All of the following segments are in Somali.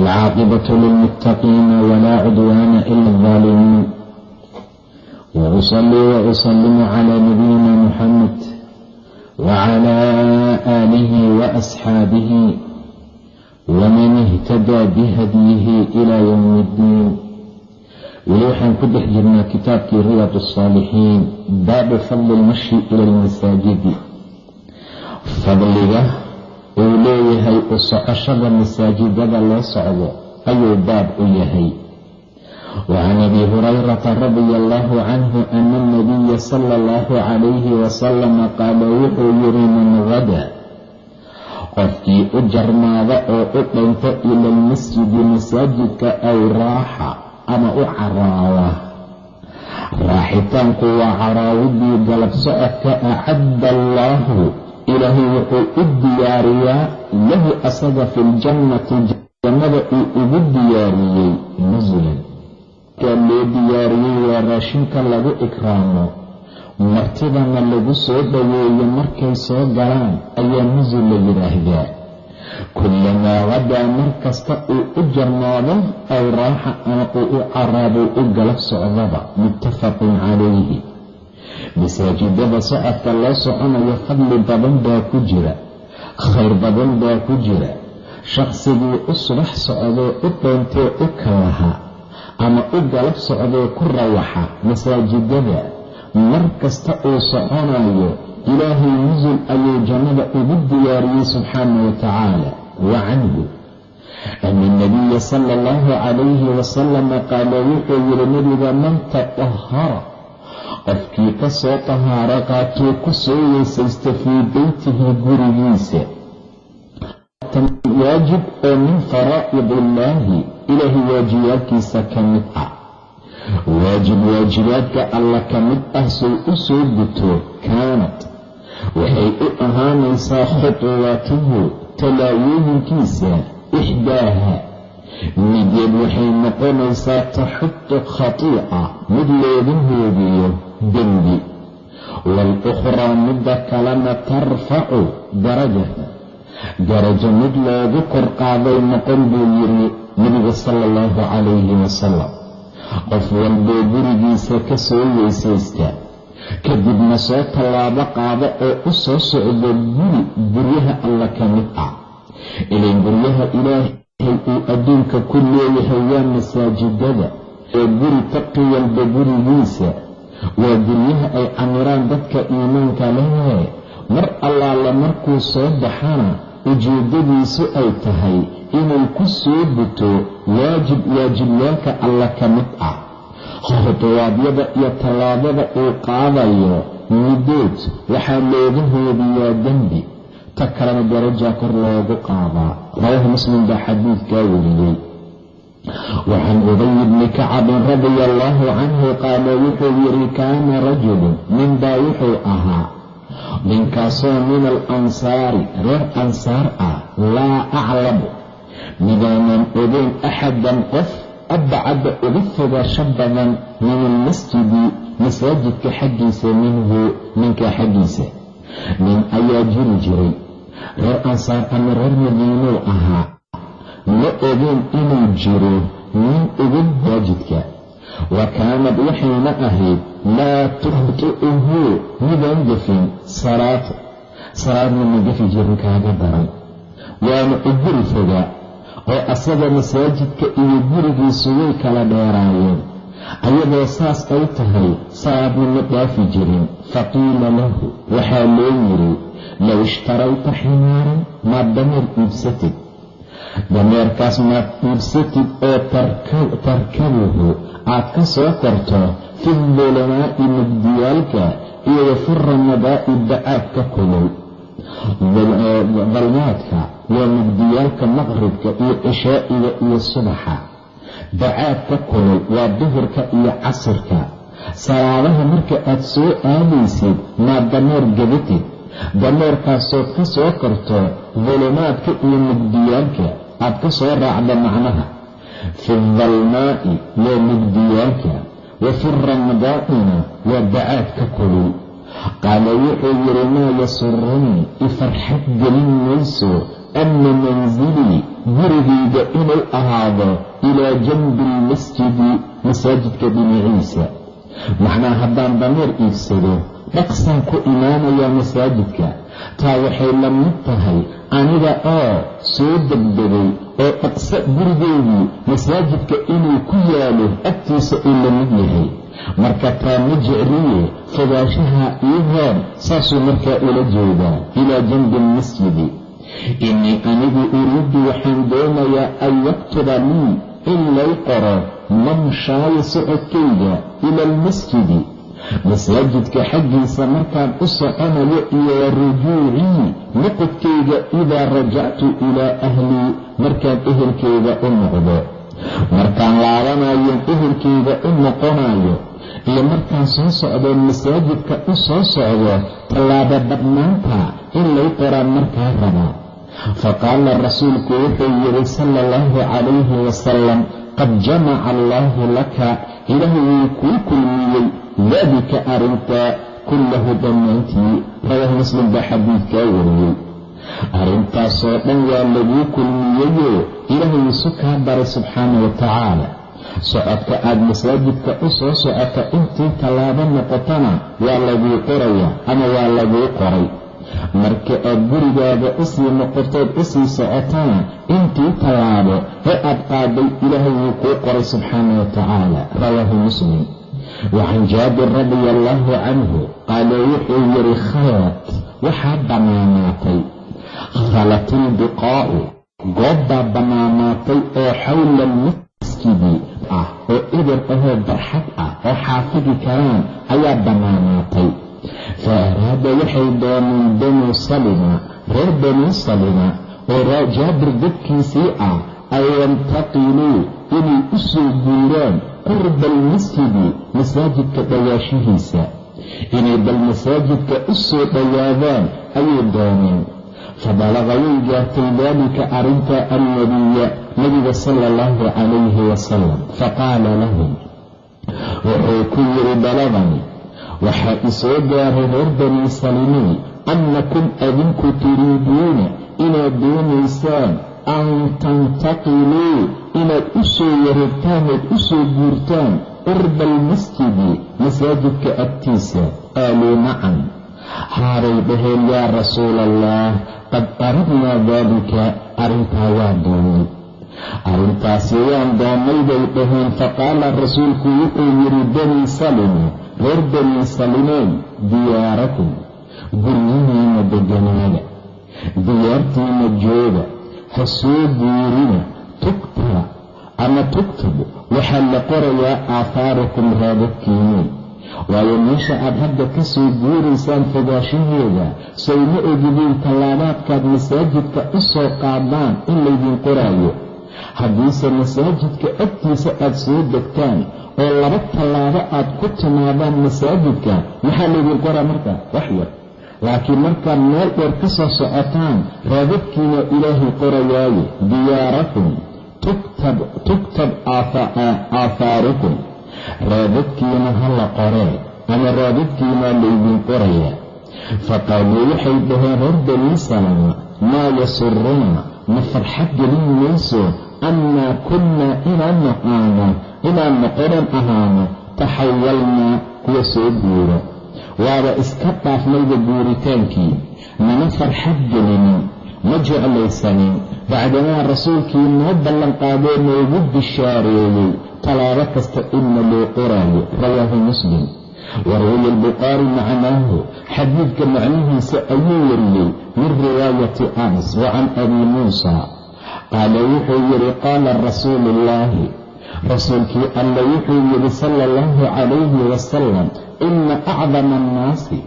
والعاقبة للمتقين ولا عدوان إلا الظالمين وأصلي وأسلم على نبينا محمد وعلى آله وأصحابه ومن اهتدى بهديه إلى يوم الدين weli waxaan ku dhex jirnaa kitaabkii riyaad الصaalixiin baabu fadli اlmashi ila اlmasaajidi fadliga uu leeyahay u socoshada masaajidada loo socdo ayuu baab u yahay. Wacan abi hurayrata radia allahu canhu ana alnabiya sala allahu calayhi wasalama qaala wuxuu yidhi man gada qofkii u jarmaada oo u dhinta ila almasjidi masaajidka aw raaxa ama u caraada. Raaxitaanku waa caraawidii galab socodka acadda allaahu ilaahay wuxuu u diyaariyaa lahu asaga fi ljannati jannada uu ugu diyaariyey nasulan kaa loo diyaariyey waa raashinka lagu ikraamo. Martidana lagu soo dhoweeyo markay soo galaan ayaa nasul la yidhaahdaa kullamaa wadaa mar kasta uu u jarmaado aw raaxa ama uu u caraabo u galab socdaba muttafaqun calayhi masaajidada socodka loo soconayo fadli badan baa ku jira khayr badan baa ku jira. Shaqsigii u subax socdoo u dhoontee u kalaha ama u galab socdoo ku rawaxa masaajidada. Mar kasta uu soconayo ilaahay nusul ayuu jannada ugu diyaariyey subxaana wa tacaala wa canhu. Ana nabiya sala allahu calayhi wasalama qaala wuxuu yidhi nebiga man tatahara qofkii ka soo tahaaro qaatuu ku soo weysaysta fii beytihi gurigiisa. Waajib oo min faraa'id illaahi ilaahay waajibaadkiisa ka mid ah. Waajib waajibaadka alla ka mid ah sow u soo guto kaanad waxay u ahaanaysaa khutuwaatuhu tallaabooyinkiisa ixdaaha mideed waxay noqonaysaa taxutu khatiica mid looga hoogiyo dembi. Waal-ukhraa midda kalena tarfacu darajata darajo mid loogu kor qaaday noqon buu yidhi nebigu sala allahu calayhi wasalam qof walboo gurigiisa ka soo weysaysta kadibna soo tallaabo qaada oo u soo socdo guri guryaha alla ka mid ah. Ilan guryaha ilaahay uu adduunka ku leeyahay waa masaajidada oo guri taqi walba gurigiisa. Waa guryaha ay camiraan dadka iimaanka lehee mar allaale markuu soo baxana ujeeddadiisu ay tahay inuu ku soo guto waajib waajibyaalka alla ka mid ah. Khutuwaadyada iyo tallaabada uu qaadayo midood waxaa looga hoodiyaa dembi ta kalena darajaa kor loogu qaadaa rawaahu muslim baa xadiidkaa wariyey wacan ubay bni kacabin radia allaahu canhu qaala wuxuu yidhi kaana rajulun ninbaa wuxuu ahaa. Ninkaasoo min alansaari reer ansaar ah laa aclamu midaanan ogeyn axadan qof abcada uga fogaasho badan min almasjidi masaajidka xaggiisa minhu ninkaa xaggiisa nin ayaa jiri jiray. Reer ansaar ama reer madiinuu ahaa. Ma ogeyn inuu jiro nin uga masaajidka wa kaanad waxayna ahayd laa tukhti'uhu midaan gafin salaata salaadna ma gafi jirin kaaga daran waana u guri fogaa oo asaga masaajidka iyo gurigiisu way kala dheeraayeen ayadoo saas ay tahay salaadna ma dhaafi jirin. Faqiila lahu waxaa loo yidhi low ishtarayta ximaaran maad dameer iibsatid. Dameerkaas maad iibsatid oo tarkabuhu aad ka soo korto fi dulumaa'i mugdiyaalka iyo wafi ramadaa'i bacaadka kulul. Dalmaadka waa mugdiyaalka maqribka iyo cishaa'iga iyo subaxa bacaadka kulul waa duhurka iyo casirka. Salaadaha marka aad soo aadaysid maad dameer gabatid dameerkaasood ka soo korto dulumaadka iyo mugdiyaalka aad ka soo raacda macnaha. Fi dalmaa'i waa mugdiyaalka wa fi ramdaa'ina waa bacaadka kulul. Qaala wuxuu yidhi maa yasurunii ifarxad gelin mayso anna mansilii gurigayga inuu ahaado ilaa janbi almasjidi masaajidka dhinaciisa macnaa haddaan dameer iibsado dhaqsaan ku imaanayaa masaajidka taa waxay la mid tahay aniga oo soo degdegay oo dhaqso gurigeydii masaajidka inuu ku yaalo agtiisa uu la mid yahay marka taa ma jecliye fogaashaha ii hoor saasuu markaa ula jeedaa ilaa janbi innii anigu uriiddu waxaan doonayaa an yaktuba lii in lay qoro mamshaayo socodkayga ila almasjidi. Masaajidka xaggiisa markaan u soconayo iyo rujuucii noqodkayga idaa rajactu ilaa ahlii markaan ehelkayga u noqdo. Markaan laabanayo ehelkayga u noqonayo iyo markaan soo socdoo masaajidka u soo socdo tallaaba badnaanta in lay qoraan markaa rabaa faqaala rasuulku wuxuu yidhi sala allahu calayhi wasalam qad jamaca allaahu laka ilaah wuu kuu kulmiyey daalika arrintaa kullahu dhammaantii rawaahu muslim baa xadiidkaa wariyey arrintaasoo dhan waa laguu kulmiyeyoo ilaahay isu kaa baray subxaana wa tacaala socodka aad masaajidka u soo socota intii tallaabo noqotana waa laguu qorayaa ama waa laguu qoray marka aad gurigaaga u sii noqotood u sii socotana intii tallaabo ee aad qaaday ilaahay wuu kuu qoray subxaana wa tacaala rawaahu muslim. Wacan jaabir radia allaahu canhu qaala wuxuu yidhi khalat waxaa bannaanaatay khalatilbiqaa'u goobbaa bannaanaatay oo xawla almasjidi ah oo eber ahoo barxad ah oo xaafidi karaan ayaa bannaanaatay fa araada waxay dooneen banuu salima reer banuu salima oo jaabir dadkiisii ah an yantaqiluu inay u soo guuraan qurba almasjidi masaajidka dhawaashihiisa inay bal masaajidka u soo dhowaadaan ayay dooneen. Fabalaqa way gaartay daalika arrintaa annabiya nabiga sala allahu calayhi wasalam faqaala lahum wuxuu ku yidhi balagani waxaa isoo gaaray reer banii salimey annakum adinku turiiduuna inaad doonaysaan an tantaqiluu inaad u soo wareegtaan ood u soo guurtaan qurba almasjidi masaajidka agtiisa. Qaaluu nacam. Haaday dhaheen yaa rasuula allah qad aradnaa daalika arrintaa waa doonay. Arrintaasi waan doonnay bay dhaheen faqaala rasuulku wuxuu yidhi banii salima reer salimeen diyaarakum. Guryihiina deganaada diyaartiina jooga ha soo guurina tugtaba ama tugtabu waxaa la qorayaa aafaarukum raadadkiinii waayo meesha aad hadda ka soo guuraysaan fogaashaheeda sowma ogidiin tallaabaadkaad masaajidka u soo qaadaan in laydin qoraayo. Haddiise masaajidka agtiisa aad soo degtaan oo laba tallaabo aad ku timaadaan masaajidka. Maxaa laydin qoraa marka? Wax yar. Laakiin markaad meel dheer ka soo socotaan raadadkiina ilaahay qorayaaye diyaarakum. Tugtab aafaarukum. Raadadkiina ha la qoree ama raadadkiinaa laydin qorayaa. Faqaaluu waxay dhaheen reer salama maa yasuruna ma farxad gelin mayso annaa kunnaa inaan naqaano inaan noqonan ahaano taxawalnaa kuwa soo guura waaba iska dhaafnayba guuritaankii mana farxad gelinin ma jeclaysanin bacdamaa rasuulkii noo ballanqaadee noogu bishaareeyey tallaabo kasta inna loo qoraayo rawaahu muslim warawaya albukhaari macnaahu xadiidka macnihiisa ayuu wariyey min riwaayati anas wa can abi muusa qaala wuxuu yidhi qaala rasuulu ullaahi rasuulkii alla wuxuu yidhi sala allahu calayhi wasalam ina acdama annaasi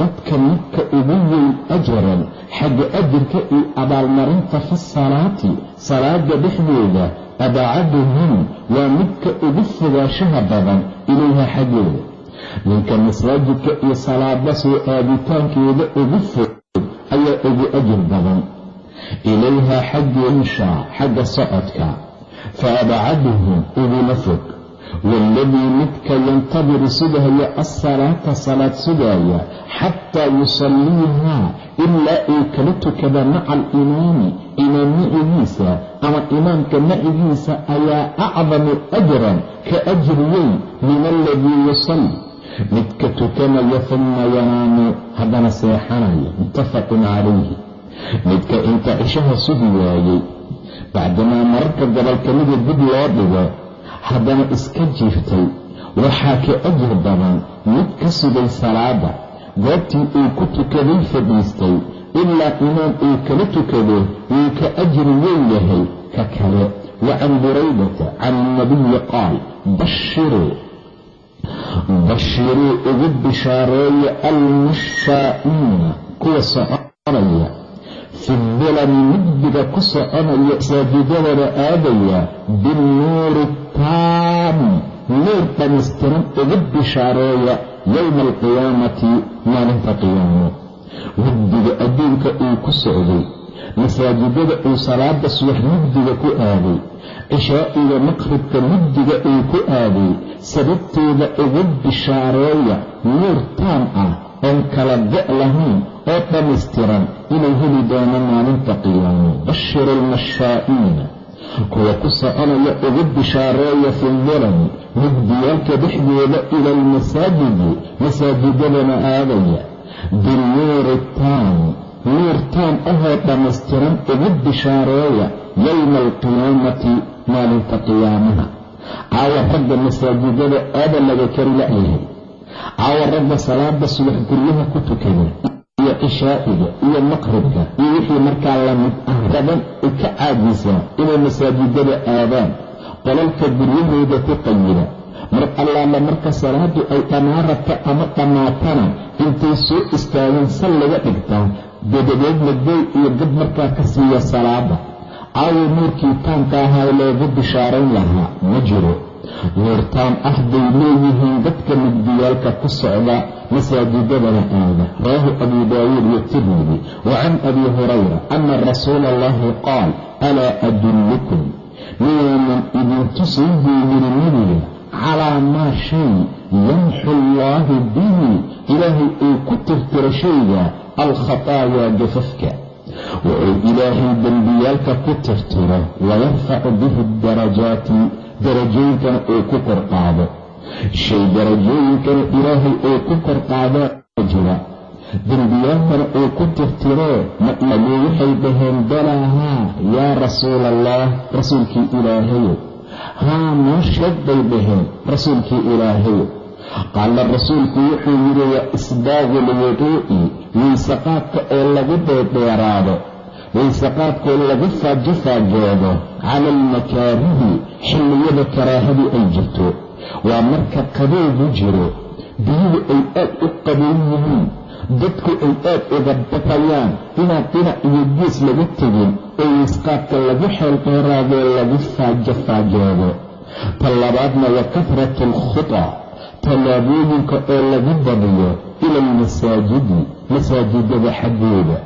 dadka midka ugu weyn ajaran xagga ajirka iyo abaalmarinta fi salaati salaada dhexdeeda abcaduhum waa midka ugu fogaashaha badan ilayha xaggeeda ninka masaajidka iyo salaada soo aaditaankeeda ugu fog ayaa ugu ajir badan ilayhaa xaggeenshaa xagga socodka fa abcaduhum ugula fog waaladii midka yantadiru sugaya alsalaata salaad sugaaya xataa yusalliihaa ilaa uu kala tukada maca alimaami imaam macigiisa ama imaamka macigiisa ayaa acdamu ajran ka ajri weyn min aladii yusalli midka tukanaya huma yanaamu haddana seexanaya muttafaqun calayhi midka inta cishaha sugi waayey bacdamaa mararka gobolka mida dib loo dhigo haddana iska jiiftay. Waxaa ka ajir badan mid ka sugay salaada goobtii uu ku tukaday fadhiistay ilaa imaam uu kala tukado wuu ka ajri weyn yahay. Ka kale wa can buraydata can ilnabiyi qaal bashiruu bashiruu ugu bishaareeya almushaa'iina kuwa soconaya fi dilami mugdiga ku soconaya masaajidadana aadaya binnuuri taami nuur dhammaystiran ugu bishaareeya yowma alqiyaamati maalinta qiyaamo mugdiga adduunka uu ku socday masaajidada uu salaada subax mugdiga ku aaday cishaa'iga maqribka mugdiga uu ku aaday sababteeda ugu bishaareeya nuur taam ah oon kala go' lahayn oo dhammaystiran inuu heli doono maalinta qiyaamo. Bashiru almashaa'iina kuwa ku soconaya ugu bishaareeya fi dilami mugdiyaalka dhexdooda ila almasaajidi masaajidadana aadaya. Binuuri taam nuur taam ahoo dhammaystiran ugu bishaareeya yowma alqiyaamati maalinta qiyaamaha. Caawa ragga masaajidada aada laga kari la-yahay caawa ragga salaada subax guryaha ku tukada iyo cishaa'iga iyo maqribka iyo wixii markaa la mid ah badan u ka caajisa inay masaajidada aadaan qolalka guryahooda ku qayida mar allaala marka salaadu ay dhammaarata ama dhammaatana intay soo istaageen sal laga dhigtaa dabadeedna goy iyo dad markaa ka siiya salaada caawa nuurkii taamka ahaa loogu bishaarayn lahaa ma jiro nuurtaan ah bay leeyihiin dadka mugdiyaalka ku socda masaajidadana aada. Rawaahu abu daawuud watirmidi wa can abi hurayra ana rasuula allahi qaal alaa adullukum? Miyaynan idin tusin buu yiri nebiga calaa maa shay yamxu allaahu bihi. Ilaahay uu ku tirtiro shayga alkhataayaa gafafka. Wuxuu ilaahay dembiyaalka ku tirtiro wayarfacu bihi darajaati darajooyinkana uu ku kor qaado. Shay darajooyinkana ilaahay uu ku kor qaadaa jira dembiyaalkana uu ku tirtiree maqmaluu waxay dhaheen balaa haa yaa rasuula allah rasuulkii ilaahayo haa noo bay dhaheen rasuulkii ilaahayo qaala rasuulku wuxuu yidhi waa isbaagu lwuduu'i waysaqaadka oo lagu dheerdheeraado waysaqaadkoo lagu faajofaajoodo cala almakaarihi xilliyada karaahadii ay jirto. Waa marka qabowgu jiro biyuhu ay aad u qabow yihiin dadku ay aad uga baqayaan inaan dhinac iyo gees laga tegin oo waysqaadka lagu xeeldheeraadoo lagu faajofaajoodo ta labaadna wa kahratu alkhuta tallaabooyinka oo lagu badiyo ila almasaajidi masaajidada xaggooda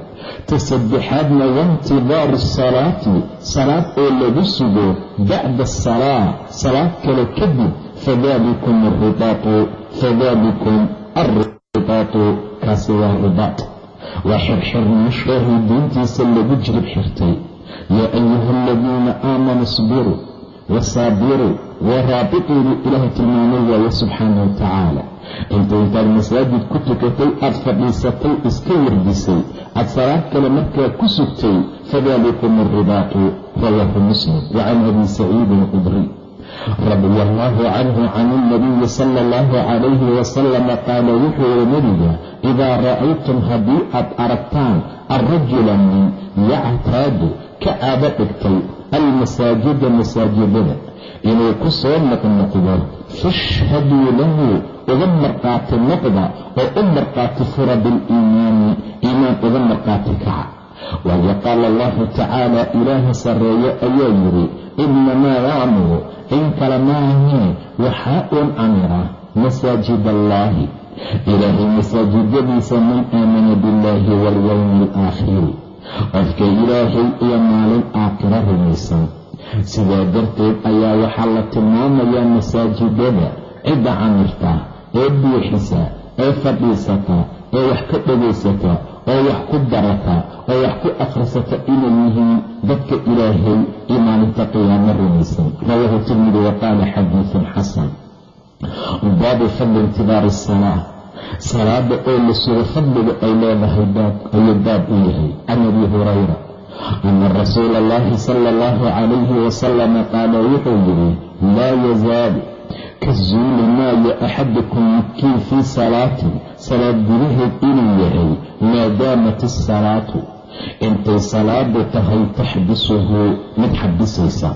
ta saddexaadna waintidaaru asalaati salaad oo lagu sugo bacda asalaa salaad kale kadib fadalikum aribaatu fadalikum alribaatu kaasi waa ribaat waa xirxirnaashoohii diintiisa lagu jirib xirtay yaa ayuha aladiina aamanuu isbiruu wasaabiruu waraabituu buu ilaahay tilmaamay waaye subxaana wa tacaala inta intaad masaajid ku tukatay aad fadhiisatay iska wardisay aad salaad kale markaa ku sugtay fadalikum alribaatu rawaahu muslim wa can abi saciidin khudriy radia allaahu canhu can ilnabiyi sala allahu calayhi wasalama qaala wuxuu yihi nebiga idaa ra'aytum haddii aad aragtaan alrajula nin yactaadu ka caado dhigtay almasaajida masaajidada inuu ku soo noqnoqdo fashhaduu lahu uga marqaati noqda oo u marqaati fura biliimaani iimaan uga marqaati kaca. Waayo qaala allahu tacaala ilaaha sarreeye ayaa yidhi inamaa yacmuru in kale maahee waxaa uun camira masaajid allaahi. Ilaahay masaajidadiisa man aamana billaahi walyowmi alaakhiri qofka ilaahay iyo maalin aakhiro rumaysan. Sidaa darteed ayaa waxaa la tilmaamayaa masaajidada cidda camirta ee buuxisa ee fadhiisata ee wax ka dhegaysata oo wax ku darata oo wax ku akhrisata inay yihiin dadka ilaahay iyo maalinta qiyaamo rumaysan. Rawaahu tirmidi wa qaala xasan. Baabu fadli intibaari asalaa salaada oo la sugo fadliga ay leedahay ayuu baab u yahay. Can abi hurayra ana rasuula allahi sala allahu calayhi wasalama qaala wuxuu yidhi laa yazaalu ka zuuli maayo axadukum midkiin fii salaatin. Salaad gudaheed inuu yahay maadaamat asalaatu intay salaadu tahay taxbisuhu mid xabisaysa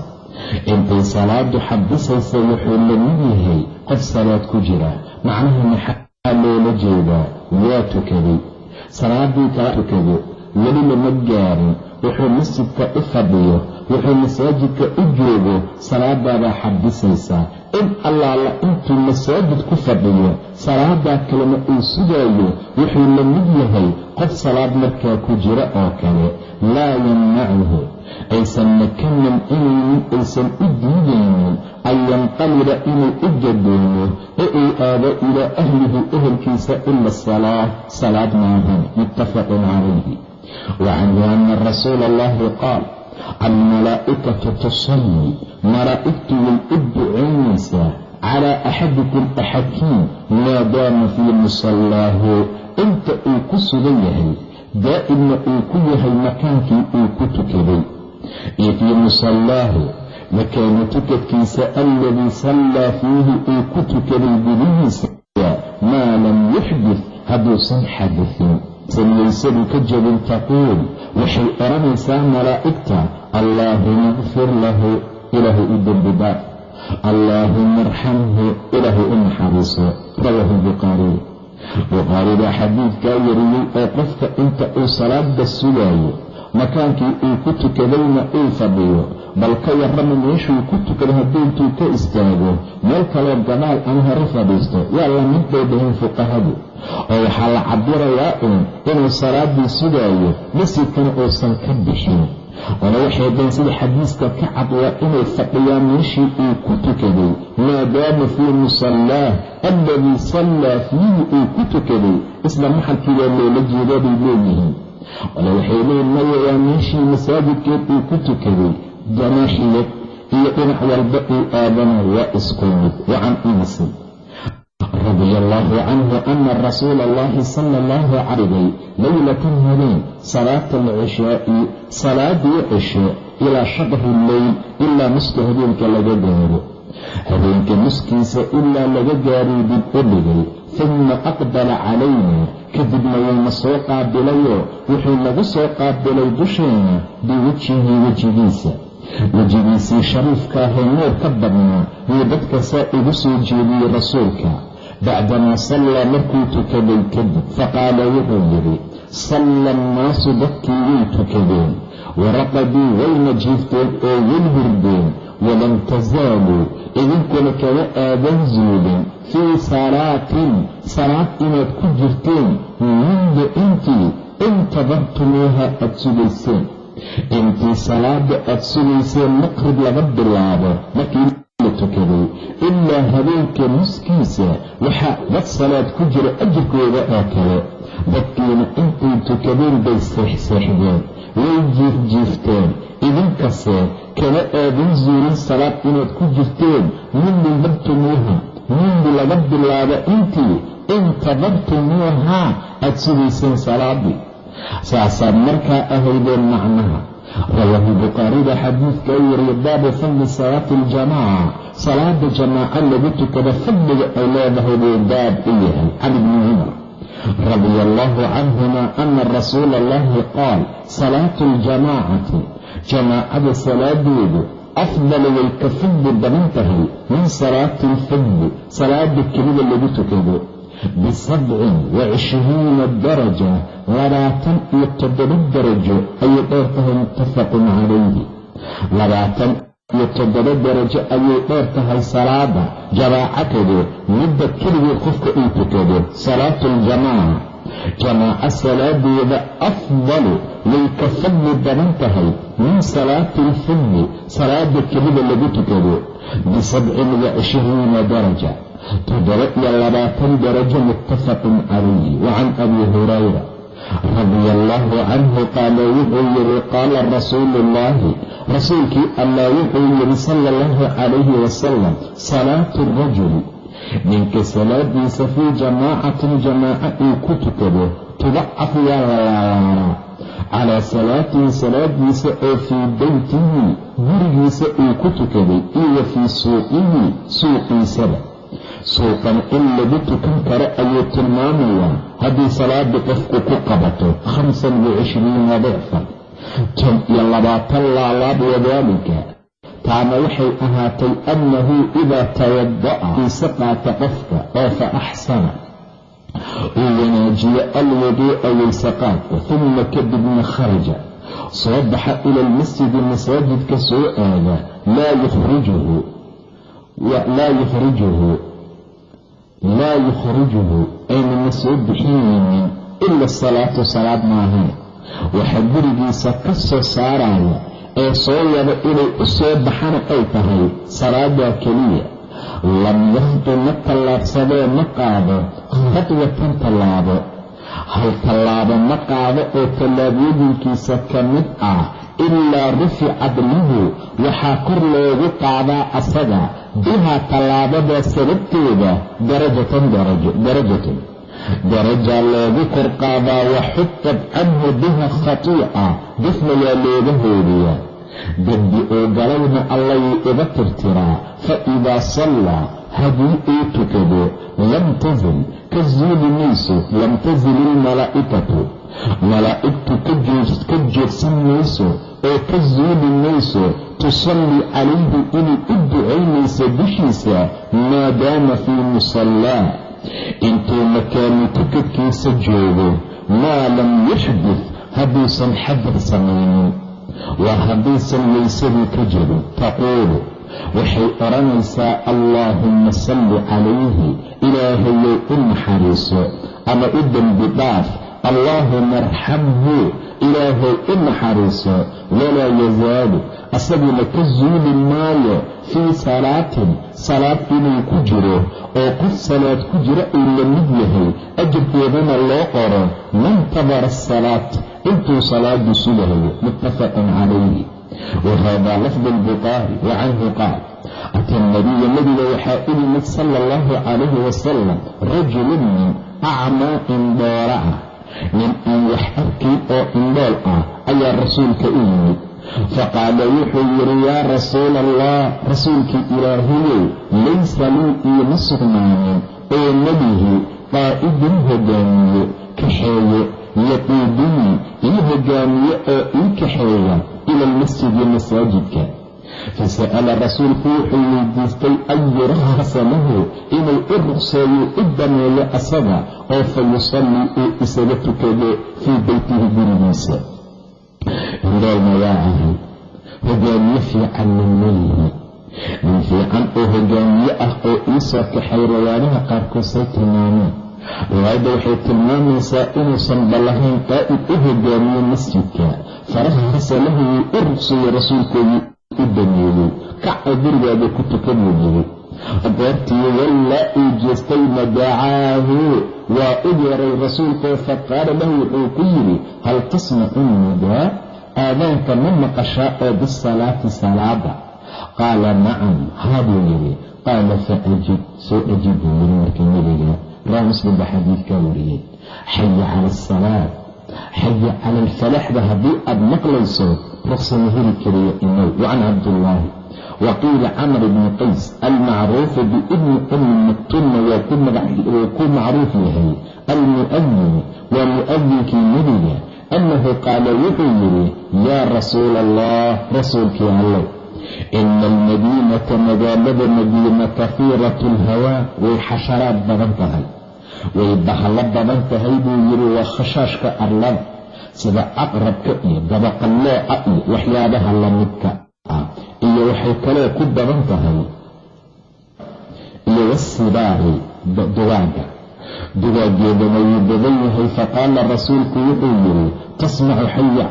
intay salaadu xabisaysa wuxuu la mid yahay qof salaad ku jira macnaha maxaa loola jeedaa waa tukaday salaadii kala tukado weli lama gaarin wuxuu masjidka u fadhiyo wuxuu masaajidka u joogo salaadaadaa xabisaysaa in allaala intuu masaajid ku fadhiyo salaadaa kalena uu sugaayo wuxuu la mid yahay qof salaad markaa ku jira oo kale. Laa yamnacuhu aysan makanan inaynin aysan u diidaynin. An yanqalida inuu u gadoomo ee uu aado ilaa ahlihi ehelkiisa ila salaa salaad maahan. Muttafaqun calayhi wacanhu ana rasuula allahi qaal almalaa'ikatu tusallii malaa'igtu way u ducaynaysaa calaa axadikum axadkiin maadaama fii musallaahu inta uu ku sugan yahay daa'imna uu ku yahay makaankii uu ku tukaday iyo fii musallaahu makaanu tukadkiisa alladii sallaa fiihi uu ku tukaday gudihiisa maa lam yuxdif hadduusan xadifin samaysadu ka jabin taquul waxay odhanaysaa malaa'igta allaahuma kfir lahu ilaahay u dembi dhaaf allaahuma arxamhu ilaahay u naxariiso. Rawaahu bukhaariy bukhaari baa xadiidkaa wariyey oo qofka inta uu salaada sugaayo makaankii uu ku tukadayna uu fadhiyo bal ka warrama meeshuu ku tukado hadduu intuu ka istaago meel kaloo gadaal ama hore fadhiisto yaa la mid bay dhaheen fuqahadu. Oo waxaa la cabirayaa uun inuu salaadii sugaayo masjidkana uusan ka bixin. Ona waxay dhaheen sida xadiiska ka cad waa inay fadhiyaan meeshii uu ku tukaday maadaama fii musallaah alladii sallaa fiihi uu ku tukaday isla maxalkiibaa loola jeedaa leeyihiin ole waxay leeyiin maya meeshii masaajidkeed uu ku tukaday janaaxiyad iyo dhinac walba uu aadana waa isku mid wa can anasin radia allaahu canhu ana rasuula allahi sala allahu calayh leylatan habeen salaata alcishaa'i salaadii cisho ilaa shadri leyl ilaa nuska habeenka laga gaaro. Habeenka nuskiisa ilaa laga gaaray dib u dhigay uma aqbala calayna kadibna wuuna soo qaabilayoo wuxuu nagu soo qaabilay dusheena biwejhihi wejigiisa wejigiisii shariifkaahee nuur ka badnaa wuu dadka saa ugu soo jeediyey rasuulka bacdamaa sallaa markuu tukaday kadib faqaala wuxuu yidhi salla annaasu dadkii way tukadeen waraqaduu wayna jiifteen oo way hurdeen walam tasaaluu idinkuna kama aadan zuulin fii salaatin salaad inaad ku jirteen mundu intii intadartumuuha aad sugayseen intii salaada aad sugayseen maqrib laga bilaabo markii la tukaday ilaa habeenka nuskiisa waxaa dad salaad ku jira ajirkooda oo kale dadkiina intay tukadeen bay seexseexdeen way jiifjiifteen idinkase kama aadan zuulin salaad inaad ku jirteen. Mundu dartumuuha mundu laga bilaabo intii intadartumuuhaa aad sugayseen salaadii saasaad markaa ahaydeen macnaha. Rawaahu bukhaarida xadiidkaa wariye baabu fadli salaati aljamaaca salaada jamaaco lagu tukado fadliga ay leedahay buu baab u yahay. Can ibni cumar radia allaahu canhuma ana rasuula allahi qaal salaatu aljamaacati jamaacada salaadeedu afdalu way ka fadli badan tahay min salaati alfadli salaada kelida lagu tukado bisabcin wa cishriina daraja labaatan iyo toddoba darajo ayay dheer tahay muttafaqun calayhi iyo toddoba darajo ayay dheer tahay salaada jamaacatadu midda keligii qofka uu tukado salaatu aljamaaca jamaaco salaadeeda afdalu way ka fadli badan tahay min salaati alfadli salaada kelida lagu tukado bisabcin wa cishriina daraja. Toddoba iyo labaatan darajo muttafaqun calayhi wa abi hurayra radia allaahu canhu qaala wuxuu yidhi qaala rasuulu ullaahi rasuulkii allah wuxuu yidhi sala allahu calayhi wasalam salaatu rajuli ninka salaadiisa fii jamaacatin jamaaco uu ku tukado tudacaf waa la laalaaraa calaa salaatihi salaadiisa oo fii beytihi gurigiisa uu ku tukaday iyo fii suuqihi suuqiisaba suuqan in lagu tukan karo ayuu tilmaamayaa. Haddii salaada qofku ku qabato khamsan wa cishriina dicfan tan iyo labaatan laalaab wadaalika taana waxay ahaatay annahu idaa tawada'a iise qaata qofka oo fa axsana. Uu wanaajiyo alwuduu'a weyse qaadka uma kadibna kharaja. Soo baxa ila almasjidi masaajidka soo aada laa yukhrijuhu laa yukhrijuhu aynana soo bixinaynin ila salaatu salaad maahan waxa gurigiisa ka soo saaraya ee soo wada inay u soo baxana ay tahay salaadaa keliya lam yahdu ma tallaabsadee ma qaado khadwatan tallaabo hal tallaabo ma qaado oo tallaabooyinkiisa ka mid ah ilaa ruficad lahu waxaa kor loogu qaadaa asaga bihaa tallaabadaa sababteeda darajatan darajatan darajaa loogu kor qaadaa waxutab canhu biha khatiica dafna waa looga hoodiyaa dembi oo galayna allayuu iga tirtiraa fa idaa sallaa haddii uu tukado lam tazil ka zuuli mayso lam tazil ilmalaa'ikatu malaa'igtu ka joogsan mayso oo ka zuuli mayso tusallii calayhi inay u ducaynayso dushiisa maadaama fii musallaa. Intuu makaanu tukadkiisa joogo maa lam yaxdud hadduusan xadar samaynin. Waa hadduusan weysadii ka jirin taquulu waxay odhanaysaa allaahumma salli calayhi ilaahayow u naxariiso ama u dembi dhaaf allaahuma arxamhu ilaahay u naxariiso walaa yazaalu asaguna ka zuuli maayo fii salaatin salaad inuu ku jiro oo qof salaad ku jira uu la mid yahay ajarkeedana loo qoro mantadara asalaat intuu salaadu sugahayo muttafaqun calayhi. Wahada lafdu albukhaari wa canhu qaal ata nabiya nabiga waxaa u yimid sala allahu calayhi wasalam rajulun min acmaa indhoora ah nin aan wax arkayn oo indhool ah ayaa rasuulka u yimid. Faqaala wuxuu yidhi yaa rasuula allah rasuulkii ilaahayow laysa lii iima sugnaanin oo melihi qaa'idin hogaamiye kaxeeye yaquudunii ii hogaamiye oo ii kaxeeya ila almasjidi masaajidka fasa'ala rasuulku wuxuu weydiistay an lahu inuu u ruqseeyo u dameeyo asaga oo fa yusallii uu isaga tukado fii beytihi gurigiisa. Indhoolna waa ahay. Hogaamiye fiican nin melihi nin fiican oo hogaamiye ah oo iisoo kaxay riwaadaha qaarkood say tilmaameen. Riwaayadda waxay tilmaamaysaa inuusan ballahayn qaa'id u hogaamiye masjidka. Farakhasa lahu wuu u ruqseeyey rasuulkoodii u dameeyey kaca gurigaada ku tukanuu yiri goortii wallaa uu jeestayna dacaahu waa u yeeray rasuulkoo faqaala lahu wuxuu ku yidhi hal tasmacu nidaa? Aadaanka ma maqashaa oo bisalaati salaada? Qaala nacam haa buu yidhi. Qaala fa ajib soo ajib buu yidhi markii nebiga raa muslim baa xadiidkaa wariyey. Xaya cala asalaat xaya cala alfalaxda haddii aad maqlayso ruqsama heli kariya imow wacan cabdullaahi. Wa qiila camr bni qays almacruufu biibni ummi maktumna waa ku macruuf yahay. Almu'adin waa mu'adinkii nebiga annahu qaala wuxuu yidhi yaa rasuula allah rasuulkii allow ina almadiinata magaalada madiina kafiiratu alhawaa way xasharaad badan tahay. Way bahalo badan tahay buu yidhi waa khashaashka arlada sida caqrabka iyo dabaqallooca iyo waxyaabaha lamidka ah iyo waxay kaloo ku badan tahay iyo wasibaahi dugaagga dugaaggeedana wuu badan yahay faqaala rasuulku wuxuu yidhi tasmacu xaya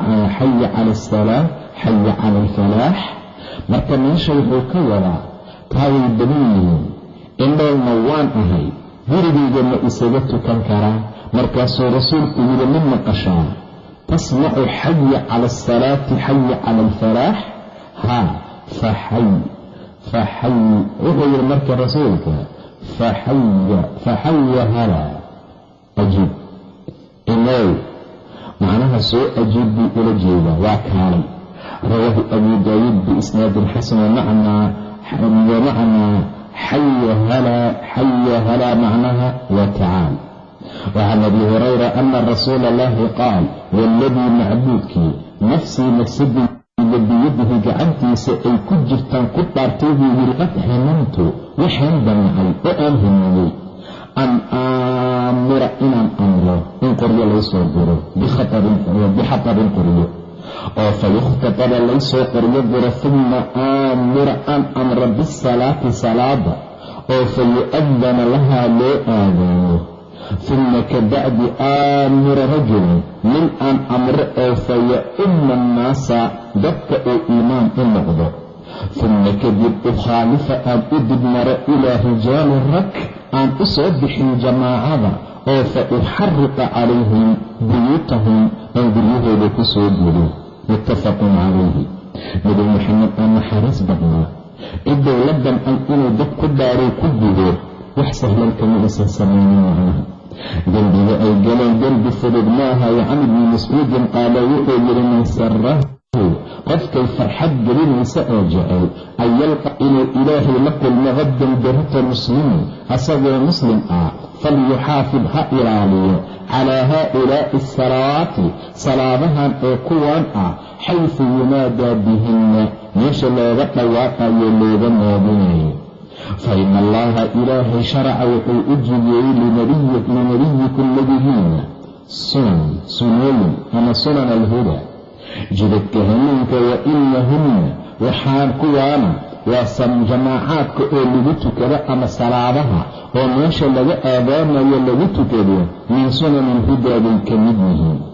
cala asalaam xaya cala alfalaax. Marka meesha wuxuu ka wadaa taa way badan yihiin indhoolna waan ahay gurigayga ma isaga tukan karaa. Markaasuu rasuulku yidhi ma maqashaa tasmacu xaya cala asalaati xaya cala alfalaax haa faxay faxay wuxuu yidhi marka rasuulka faxaya halaa ajiib inow macnaha soo ajiib buu ula jeedaa waa kaalay. Rawaahu abu daawuud biisnaadin xasan wamacnaa xaya halaa macnaha wa tacaal wacan abi hurayra ana rasuula allahi qaal waaladii macbuudkii nafsii nafsadii biyadihi gacantiisa ay ku jirtaan ku dhaartay buu yidhi qad ximamtu waxaan damcay oo aan himiyey an aamura inaan amro in qoryo laysoo diro bixatarin qoryo oo fa yukhtataba laysoo qoryo diro uma aamura aan amro bisalaati salaada. Oo fa yu-adana lahaa loo aadaano uma kabacdi aamura rajulan nin aan amro oo fa ya-umma annaasa dadka uu iimaan u noqdo uma kadib ukhaalifa aan u dibmaro ilaa rijaali rag aan u soo bixin jamaacada oo fa uxariqa calayhim buyuutahum aan guryahooda ku soo muttafaqun calayhi nabi maxamed oo naxariis badnaa ciddou la damcay inuu dad ku daaruu ku gudo wax sahlan kama aysan samaynin macnaha dembiga ay galeen dembi fudud ma aha wacan ibni mascuudin qaala wuxuu yidhi man sarahu qofkay farxad gelinaysa oo jecel an yalqa inuu ilaahay la kulmo qaddan berita muslimin asagoo muslim ah falyuxaafid ha ilaaliyo calaa haaulaa'i asalawaati salaadahan ee kuwan ah xaysu yunaadaa bihinna meesha looga dhawaaqayo looga naadinayo fa ina allaha ilaahay sharaca wuxuu u jideeyey linabiyikum nabigiina sunan sunooyin ama sunan alhuda jidadka hanuunka wa inahunna waxaan kuwaana waa jamaacaadka oo lagu tukado ama salaadaha oo meesha laga aadaamayo lagu tukado min sunani alhudaa bay ka mid yihiin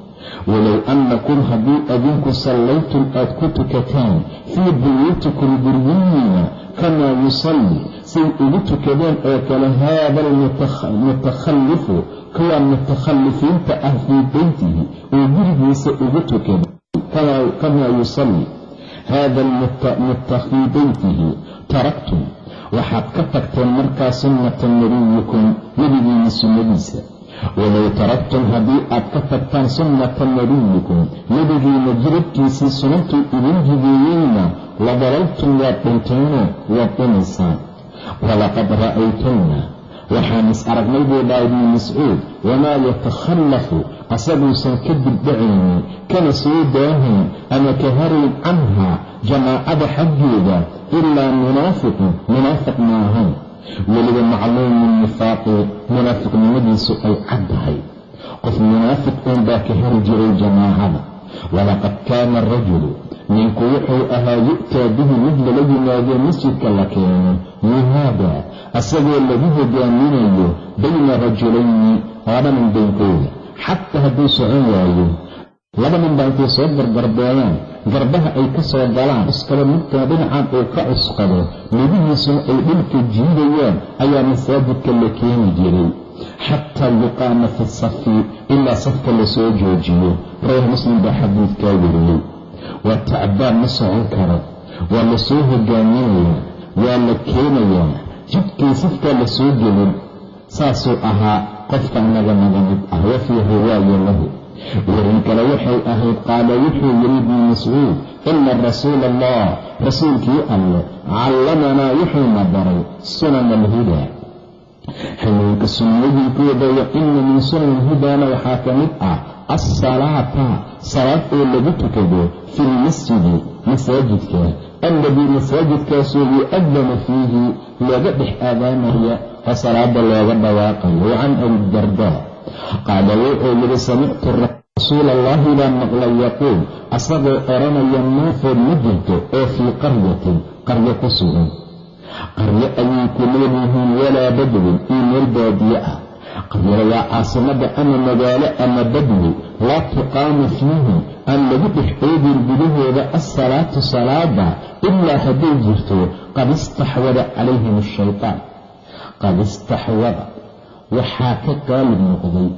walow annakum haddii adinku sallaytum aad ku tukataan fii buyuutikum guryihiina kamaa yusalli say ugu tukadeen oo kale haada almutakhallifu kuwa mutakhallifiinta ah fii beytihi oo gurigiisa ugu tukada kamaa yusalli haada fii beytihi taraktum waxaad ka tagteen markaa sunnata nabiyikum nebigiina sunnadiisa walow taraktum haddii aad ka tagtaan sunnata nabiyikum nebigiina jirabkiisii sunantuu idin jigeeyeyna ladalaltum waad dhinteenoo waad dhumaysaan walaqad ra'aytunna waxaan is aragnay buu dhaha ibni mascuud wamaa yatakhallafu asaguusan ka dibdhacaynin kana soo daahayn ama ka harayn canhaa jamaacada xaggeeda ilaa munaafiqun munaafiq ma ahayn weliba macluumu nifaaqi munaafiqnimadiisu ay caddahay qof munaafiq uun baa ka heri jiray jamaacada walaqad kaana arajulu ninku wuxuu ahaa yu'taa bihi mid lala yimaadee masjidka la keeno yuhaada asagoo lagu hogaaminayo bayna rajulayni laba baynkooda. Xataa hadduu socon waayo laba nin baa intay soo gargarbeeyaan garbaha ay ka soo galaan cuskado midkaa dhinacan uu ka cusqado. Lugihiisuna ay dhulka jiidayaan ayaa masaajidka la keeni jiray. Xataa yuqaama fi safi ilaa safka la soo joojiyo. Rawah muslim baa xadiidkaa weriyey waa tacbaan ma socon karo. Waa la soo hogaaminayaa waa la keenayaa. Jidkii safkaa la soo gelin saasuu ahaa qofka naga naga mid ah. Wa fii riwaaya lahu warin kale waxay ahayd qaala wuxuu yidhi ibnu mascuud ina rasuula allah rasuulkii alle callamanaa wuxuuna baray sunan alhudaa hanuunka sunnooyinkooda wa ina min sunan alhudaana waxaa ka mid ah alsalaata salaad oo lagu tukado fi lmasjidi masaajidka. Alladii masaajidkaasoo yu'adanu fiihi looga dhex aadaamaya oo salaada looga dhawaaqayo. Wa can abidardaa qaala wuxuu yidhi samictu rasuula allahi baa maqlay yaquul asagoo odhanaya maafood ma jirto oo fii qaryatin qaryo ku sugan. Qaryo ayay ku leeyihiin walaa badwin iyo meel baadiye ah. Qaryada waa caasimada ama magaalo ama badwi laa tuqaamu fiihi aan lagu dhex oogin gudahooda assalaatu salaada ilaa hadday jirto qad istaxwada calayhim ashaytaan qad istaxwada waxaa ka qaalib noqday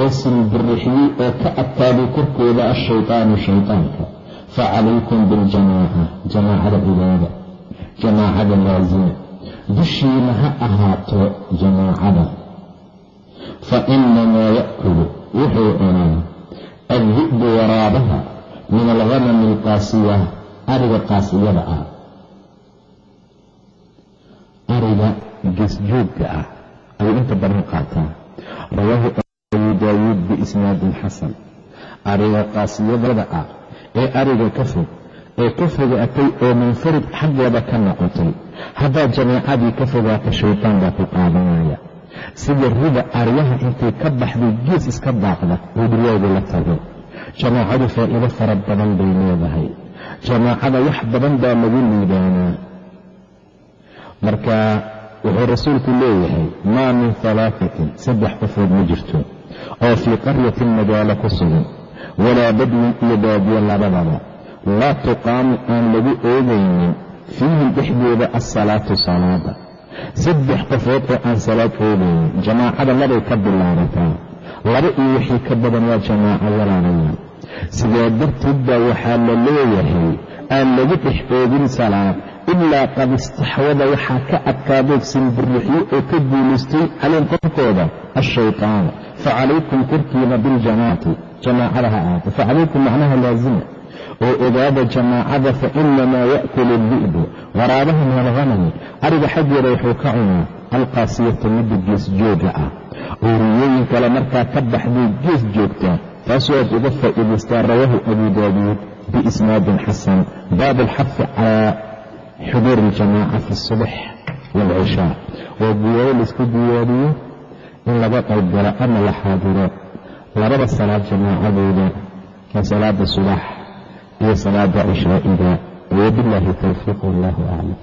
oo silbirixiyey oo ka adkaaday korkooda ashaytaanu shaytaanka. Fa calaykum biljamaaca jamaacada ogaada jamaacada laasima dushiina ha ahaato jamaacada. Fa inamaa ya'kulu wuxuu cunaa addi'bu waraabaha min alghanami alqaasiya ariga qaasiyada ah. Ariga gesjoogga ah ayuu inta badan qaataa. Rawaahu abu daawuud biisnaadin xasan. Ariga qaasiyadada ah ee ariga ka fog ee ka fogaatay oo munfarid xaggooda ka noqotay haddaad jamaacadii ka fogaata shaytaan baa ku qaadanaya. Sida rida aryaha intay ka baxday gees iska daaqda oo duryooda la tago. Jamaacadu faa'iido fara badan bay leedahay. Jamaacada wax badan baa lagu liibaanaa. Marka wuxuu rasuulku leeyahay maa min halaafatin saddex qofood ma jirto oo fii qaryatin magaalo ku sugan walaa badwin iyo baadiyo labadaba. Laa tuqaamu aan lagu oogaynin fiihim dhexdooda assalaatu salaada. Saddex qofood oo aan salaad oogaynin jamaacada labay ka bilaabataa. Laba iyo wixii ka badan waa jamaaco walaalayaal sidaa darteed baa waxaa la leeyahay aan lagu dhex oogin salaad ilaa qad istaxwada waxaa ka adkaadood sinbirixyo oo ka guulaystay calayhim korkooda ashaytaan facalaykum korkiina biljamaacati jamaacada ha ahaato facalaykum macnaha laasima oo ogaada jamaacada fa inamaa ya'kulu di'bu waraabaha min alghanami. Ariga xaggeeda wuxuu ka cunaa alqaasiyata midda gees jooga ah. Oo riyooyin kale markaa ka baxday gees joogta taasoo aad uga faa'iidaystaa rawaahu abu daawuud biisnaadin xasan. Baab alxafi calaa xuduur iljamaaca fi subx waalcishaa waa diyaaro la isku diyaariyo in laga qaybgalo ama la xaadiro labada salaad jamaacadooda ee salaada subax iyo salaada cishaa'iga wabilaahi towfiiq wallahu aclam